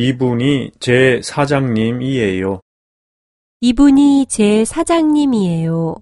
이분이 제 사장님이에요. 이분이 제 사장님이에요.